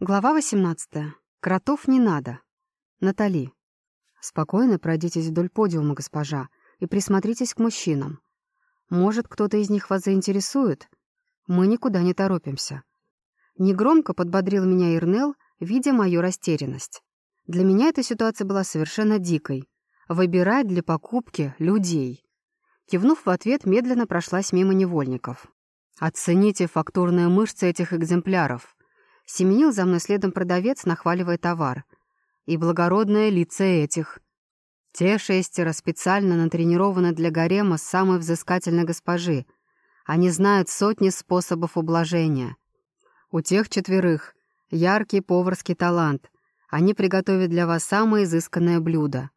Глава 18. Кротов не надо. Натали. Спокойно пройдитесь вдоль подиума, госпожа, и присмотритесь к мужчинам. Может, кто-то из них вас заинтересует? Мы никуда не торопимся. Негромко подбодрил меня Ирнел, видя мою растерянность. Для меня эта ситуация была совершенно дикой. Выбирать для покупки людей. Кивнув в ответ, медленно прошлась мимо невольников. Оцените фактурные мышцы этих экземпляров. Семенил за мной следом продавец, нахваливая товар. И благородное лицо этих. Те шестеро специально натренированы для гарема самой взыскательной госпожи. Они знают сотни способов ублажения. У тех четверых яркий поварский талант. Они приготовят для вас самое изысканное блюдо.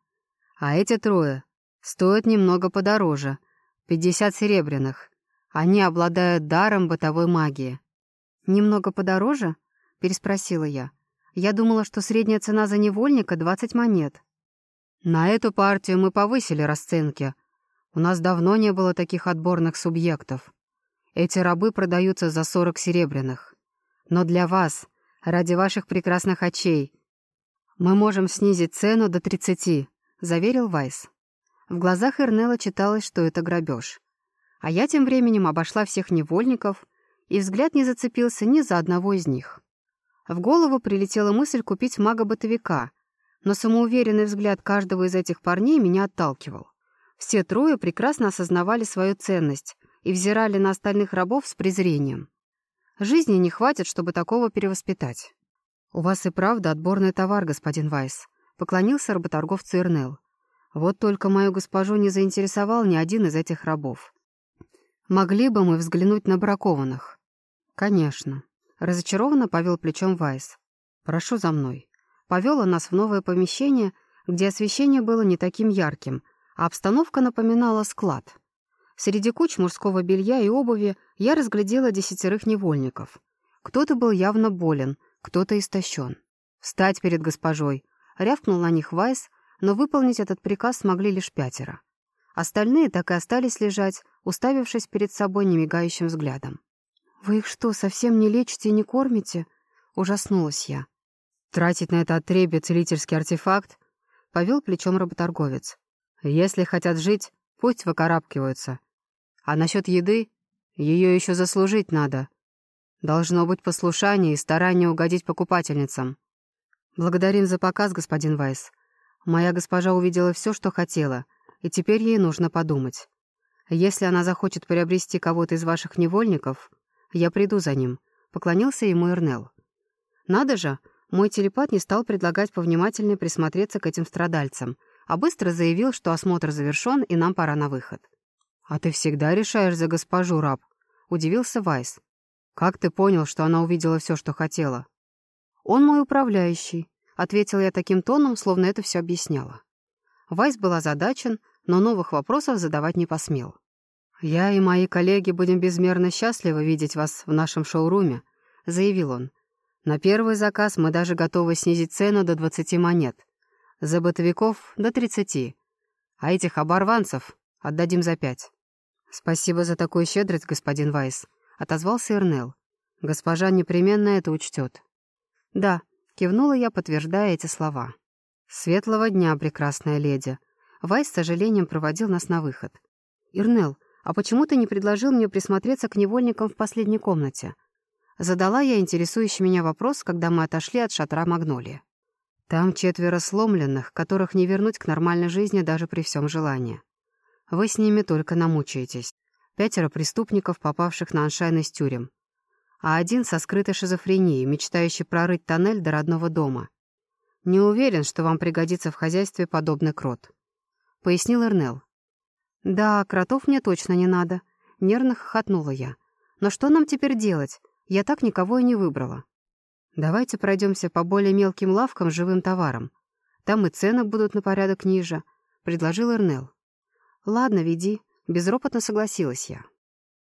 А эти трое стоят немного подороже. 50 серебряных. Они обладают даром бытовой магии. Немного подороже? — переспросила я. «Я думала, что средняя цена за невольника — 20 монет». «На эту партию мы повысили расценки. У нас давно не было таких отборных субъектов. Эти рабы продаются за 40 серебряных. Но для вас, ради ваших прекрасных очей, мы можем снизить цену до 30», — заверил Вайс. В глазах Эрнела читалось, что это грабеж. А я тем временем обошла всех невольников, и взгляд не зацепился ни за одного из них. В голову прилетела мысль купить мага-бытовика, но самоуверенный взгляд каждого из этих парней меня отталкивал. Все трое прекрасно осознавали свою ценность и взирали на остальных рабов с презрением. Жизни не хватит, чтобы такого перевоспитать. «У вас и правда отборный товар, господин Вайс», — поклонился работорговцу Эрнел. «Вот только мою госпожу не заинтересовал ни один из этих рабов. Могли бы мы взглянуть на бракованных?» «Конечно», Разочарованно повел плечом Вайс. «Прошу за мной». Повел нас в новое помещение, где освещение было не таким ярким, а обстановка напоминала склад. Среди куч мужского белья и обуви я разглядела десятерых невольников. Кто-то был явно болен, кто-то истощен. «Встать перед госпожой!» — рявкнул на них Вайс, но выполнить этот приказ смогли лишь пятеро. Остальные так и остались лежать, уставившись перед собой немигающим взглядом. «Вы их что, совсем не лечите и не кормите?» — ужаснулась я. «Тратить на это отребье целительский артефакт?» — повел плечом работорговец. «Если хотят жить, пусть выкарабкиваются. А насчет еды, ее еще заслужить надо. Должно быть послушание и старание угодить покупательницам. Благодарим за показ, господин Вайс. Моя госпожа увидела все, что хотела, и теперь ей нужно подумать. Если она захочет приобрести кого-то из ваших невольников, я приду за ним», — поклонился ему Эрнел. «Надо же, мой телепат не стал предлагать повнимательнее присмотреться к этим страдальцам, а быстро заявил, что осмотр завершен и нам пора на выход». «А ты всегда решаешь за госпожу, раб?» — удивился Вайс. «Как ты понял, что она увидела все, что хотела?» «Он мой управляющий», — ответил я таким тоном, словно это все объясняло. Вайс был озадачен, но новых вопросов задавать не посмел. «Я и мои коллеги будем безмерно счастливы видеть вас в нашем шоуруме», — заявил он. «На первый заказ мы даже готовы снизить цену до 20 монет. За бытовиков — до 30. А этих оборванцев отдадим за пять». «Спасибо за такую щедрость, господин Вайс», — отозвался Эрнел. «Госпожа непременно это учтет». «Да», — кивнула я, подтверждая эти слова. «Светлого дня, прекрасная леди». Вайс с сожалением проводил нас на выход. «Ирнел, «А почему ты не предложил мне присмотреться к невольникам в последней комнате?» Задала я интересующий меня вопрос, когда мы отошли от шатра Магнолии. «Там четверо сломленных, которых не вернуть к нормальной жизни даже при всем желании. Вы с ними только намучаетесь. Пятеро преступников, попавших на Аншайн из тюрем. А один со скрытой шизофренией, мечтающий прорыть тоннель до родного дома. Не уверен, что вам пригодится в хозяйстве подобный крот», — пояснил Эрнел. «Да, кротов мне точно не надо», — нервно хохотнула я. «Но что нам теперь делать? Я так никого и не выбрала». «Давайте пройдемся по более мелким лавкам с живым товаром. Там и цены будут на порядок ниже», — предложил Эрнел. «Ладно, веди», — безропотно согласилась я.